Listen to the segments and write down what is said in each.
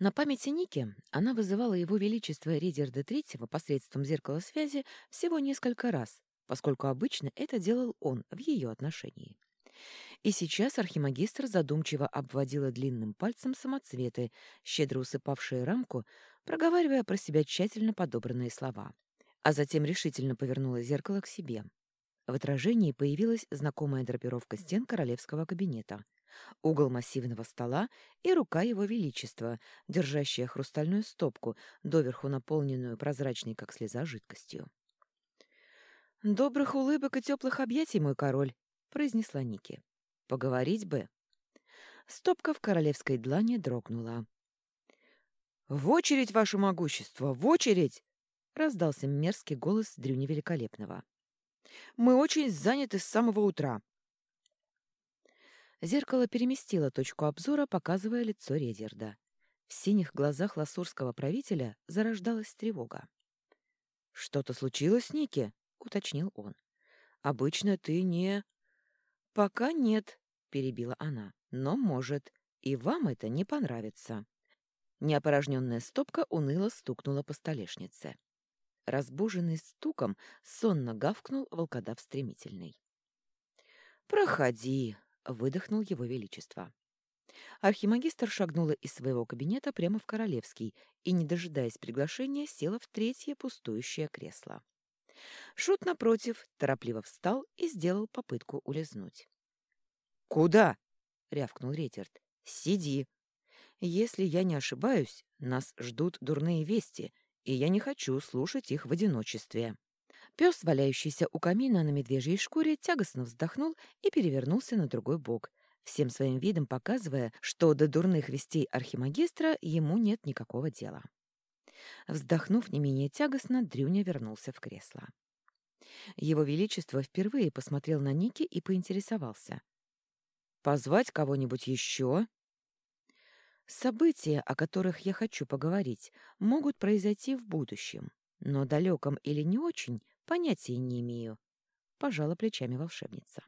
На памяти Ники она вызывала его величество Ридерда Третьего посредством зеркала связи всего несколько раз, поскольку обычно это делал он в ее отношении. И сейчас архимагистр задумчиво обводила длинным пальцем самоцветы, щедро усыпавшие рамку, проговаривая про себя тщательно подобранные слова. А затем решительно повернула зеркало к себе. В отражении появилась знакомая драпировка стен королевского кабинета — угол массивного стола и рука его величества, держащая хрустальную стопку, доверху наполненную прозрачной, как слеза, жидкостью. «Добрых улыбок и теплых объятий, мой король!» — произнесла Ники. «Поговорить бы!» Стопка в королевской длани дрогнула. «В очередь, ваше могущество! В очередь!» — раздался мерзкий голос Дрюни Великолепного. «Мы очень заняты с самого утра. Зеркало переместило точку обзора, показывая лицо Редерда. В синих глазах ласурского правителя зарождалась тревога. «Что-то случилось, Ники?» — уточнил он. «Обычно ты не...» «Пока нет», — перебила она, — «но может, и вам это не понравится». Неопорожненная стопка уныло стукнула по столешнице. Разбуженный стуком, сонно гавкнул волкодав стремительный. «Проходи», выдохнул его величество. Архимагистр шагнула из своего кабинета прямо в королевский и, не дожидаясь приглашения, села в третье пустующее кресло. Шут, напротив, торопливо встал и сделал попытку улизнуть. «Куда?» — рявкнул Ретерт. «Сиди. Если я не ошибаюсь, нас ждут дурные вести, и я не хочу слушать их в одиночестве». Пес, валяющийся у камина на медвежьей шкуре, тягостно вздохнул и перевернулся на другой бок, всем своим видом показывая, что до дурных вестей архимагистра ему нет никакого дела. Вздохнув не менее тягостно, Дрюня вернулся в кресло. Его Величество впервые посмотрел на Ники и поинтересовался. «Позвать кого-нибудь еще?» «События, о которых я хочу поговорить, могут произойти в будущем, но далеком или не очень Понятия не имею. Пожала плечами волшебница.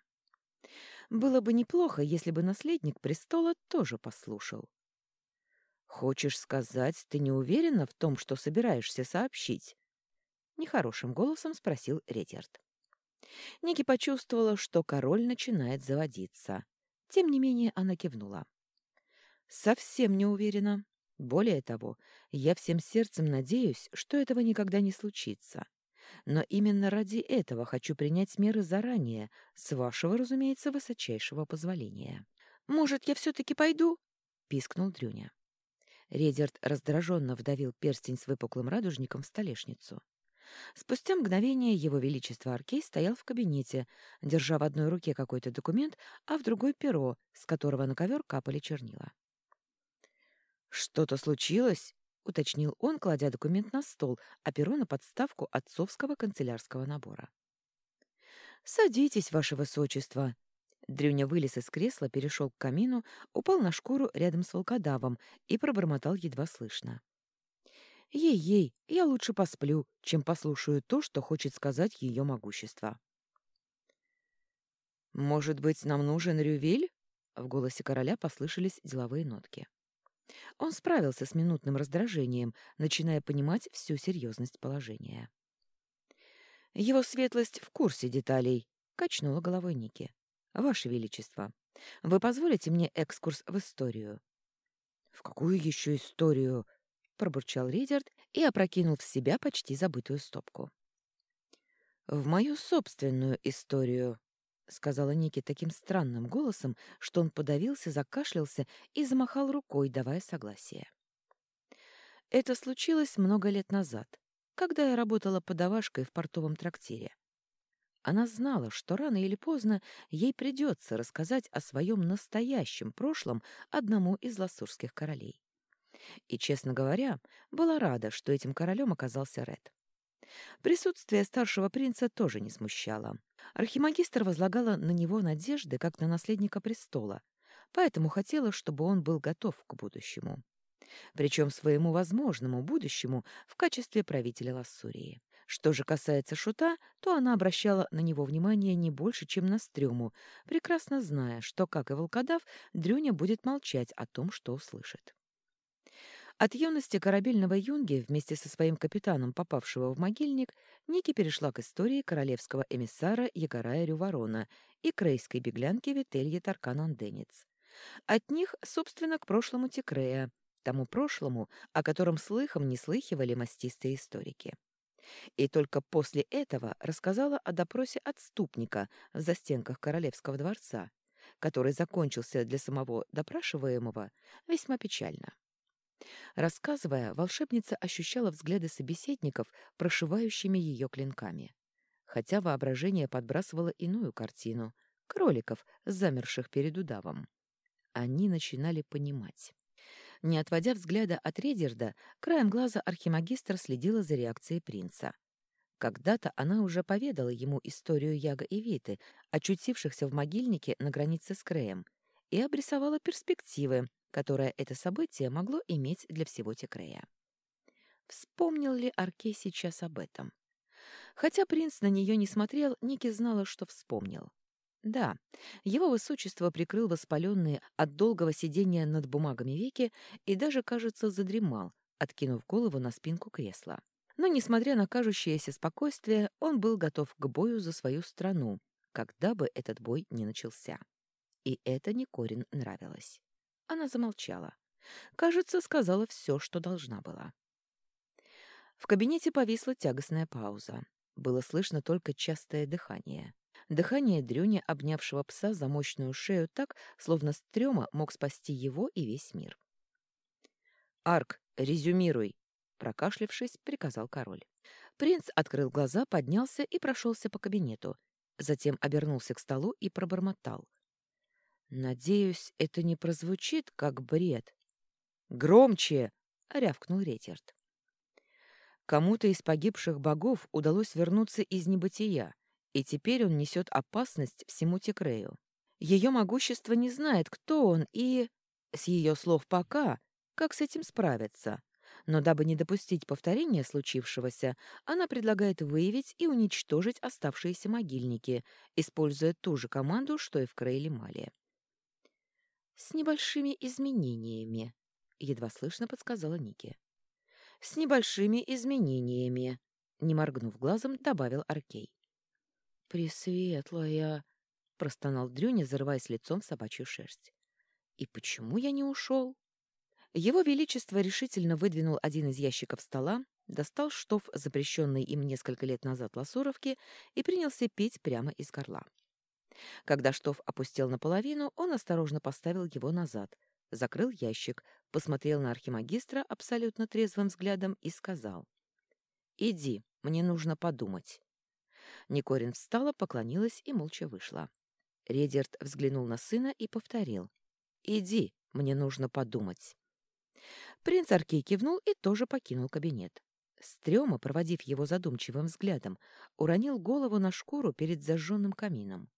Было бы неплохо, если бы наследник престола тоже послушал. Хочешь сказать, ты не уверена в том, что собираешься сообщить? Нехорошим голосом спросил Редерт. Ники почувствовала, что король начинает заводиться. Тем не менее она кивнула. «Совсем не уверена. Более того, я всем сердцем надеюсь, что этого никогда не случится. Но именно ради этого хочу принять меры заранее, с вашего, разумеется, высочайшего позволения. «Может, я все-таки пойду?» — пискнул Дрюня. Редерт раздраженно вдавил перстень с выпуклым радужником в столешницу. Спустя мгновение его величество Аркей стоял в кабинете, держа в одной руке какой-то документ, а в другой — перо, с которого на ковер капали чернила. «Что-то случилось?» — уточнил он, кладя документ на стол, а перо на подставку отцовского канцелярского набора. «Садитесь, ваше высочество!» Дрюня вылез из кресла, перешел к камину, упал на шкуру рядом с волкодавом и пробормотал едва слышно. «Ей-ей, я лучше посплю, чем послушаю то, что хочет сказать ее могущество». «Может быть, нам нужен Рювель?» В голосе короля послышались деловые нотки. Он справился с минутным раздражением, начиная понимать всю серьезность положения. «Его светлость в курсе деталей», — качнула головой Ники. «Ваше Величество, вы позволите мне экскурс в историю?» «В какую еще историю?» — пробурчал Ридерт и опрокинул в себя почти забытую стопку. «В мою собственную историю», — сказала Ники таким странным голосом, что он подавился, закашлялся и замахал рукой, давая согласие. Это случилось много лет назад, когда я работала подавашкой в портовом трактире. Она знала, что рано или поздно ей придется рассказать о своем настоящем прошлом одному из ласурских королей. И, честно говоря, была рада, что этим королем оказался Ред. Присутствие старшего принца тоже не смущало. Архимагистр возлагала на него надежды, как на наследника престола, поэтому хотела, чтобы он был готов к будущему. Причем своему возможному будущему в качестве правителя Лассурии. Что же касается Шута, то она обращала на него внимание не больше, чем на стрёму, прекрасно зная, что, как и волкодав, Дрюня будет молчать о том, что услышит. От юности корабельного юнги вместе со своим капитаном, попавшего в могильник, Ники перешла к истории королевского эмиссара Ягорая Рюворона и крейской беглянки Вительи Таркан-Анденец. От них, собственно, к прошлому Текрея, тому прошлому, о котором слыхом не слыхивали мастистые историки. И только после этого рассказала о допросе отступника в застенках королевского дворца, который закончился для самого допрашиваемого весьма печально. Рассказывая, волшебница ощущала взгляды собеседников, прошивающими ее клинками. Хотя воображение подбрасывало иную картину — кроликов, замерших перед удавом. Они начинали понимать. Не отводя взгляда от Редерда, краем глаза архимагистр следила за реакцией принца. Когда-то она уже поведала ему историю Яга и Виты, очутившихся в могильнике на границе с Креем, и обрисовала перспективы, которые это событие могло иметь для всего Текрея. Вспомнил ли Аркей сейчас об этом? Хотя принц на нее не смотрел, Ники знала, что вспомнил. Да, его высочество прикрыл воспаленные от долгого сидения над бумагами веки и даже, кажется, задремал, откинув голову на спинку кресла. Но, несмотря на кажущееся спокойствие, он был готов к бою за свою страну, когда бы этот бой не начался. И это Никорин нравилось. Она замолчала. Кажется, сказала все, что должна была. В кабинете повисла тягостная пауза. Было слышно только частое дыхание. Дыхание дрюни, обнявшего пса за мощную шею так, словно стрёма мог спасти его и весь мир. «Арк, резюмируй!» — прокашлявшись, приказал король. Принц открыл глаза, поднялся и прошелся по кабинету. Затем обернулся к столу и пробормотал. «Надеюсь, это не прозвучит, как бред». «Громче!» — рявкнул Реттерт. Кому-то из погибших богов удалось вернуться из небытия, и теперь он несет опасность всему Текрею. Ее могущество не знает, кто он, и... С ее слов пока, как с этим справиться. Но дабы не допустить повторения случившегося, она предлагает выявить и уничтожить оставшиеся могильники, используя ту же команду, что и в Крейле-Мале. «С небольшими изменениями», — едва слышно подсказала Ники. «С небольшими изменениями», — не моргнув глазом, добавил Аркей. «Пресветлая!» — простонал Дрюня, зарываясь лицом в собачью шерсть. «И почему я не ушел?» Его Величество решительно выдвинул один из ящиков стола, достал штоф, запрещенный им несколько лет назад лосуровки, и принялся пить прямо из горла. Когда штоф опустел наполовину, он осторожно поставил его назад, закрыл ящик, посмотрел на архимагистра абсолютно трезвым взглядом и сказал. «Иди, мне нужно подумать». Никорин встала, поклонилась и молча вышла. Редерт взглянул на сына и повторил. «Иди, мне нужно подумать». Принц Аркей кивнул и тоже покинул кабинет. Стрёма, проводив его задумчивым взглядом, уронил голову на шкуру перед зажженным камином.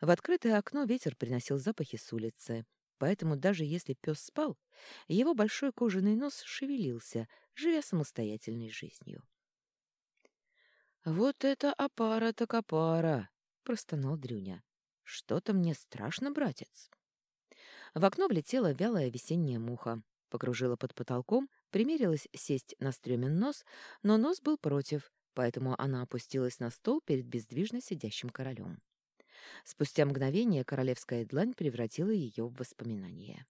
В открытое окно ветер приносил запахи с улицы, поэтому даже если пес спал, его большой кожаный нос шевелился, живя самостоятельной жизнью. «Вот это опара так опара!» — простонал Дрюня. «Что-то мне страшно, братец!» В окно влетела вялая весенняя муха, покружила под потолком, примерилась сесть на стрёмен нос, но нос был против, поэтому она опустилась на стол перед бездвижно сидящим королем. Спустя мгновение королевская длань превратила ее в воспоминание.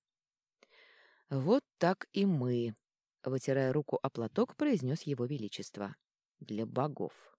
«Вот так и мы», — вытирая руку о платок, произнес его величество. «Для богов».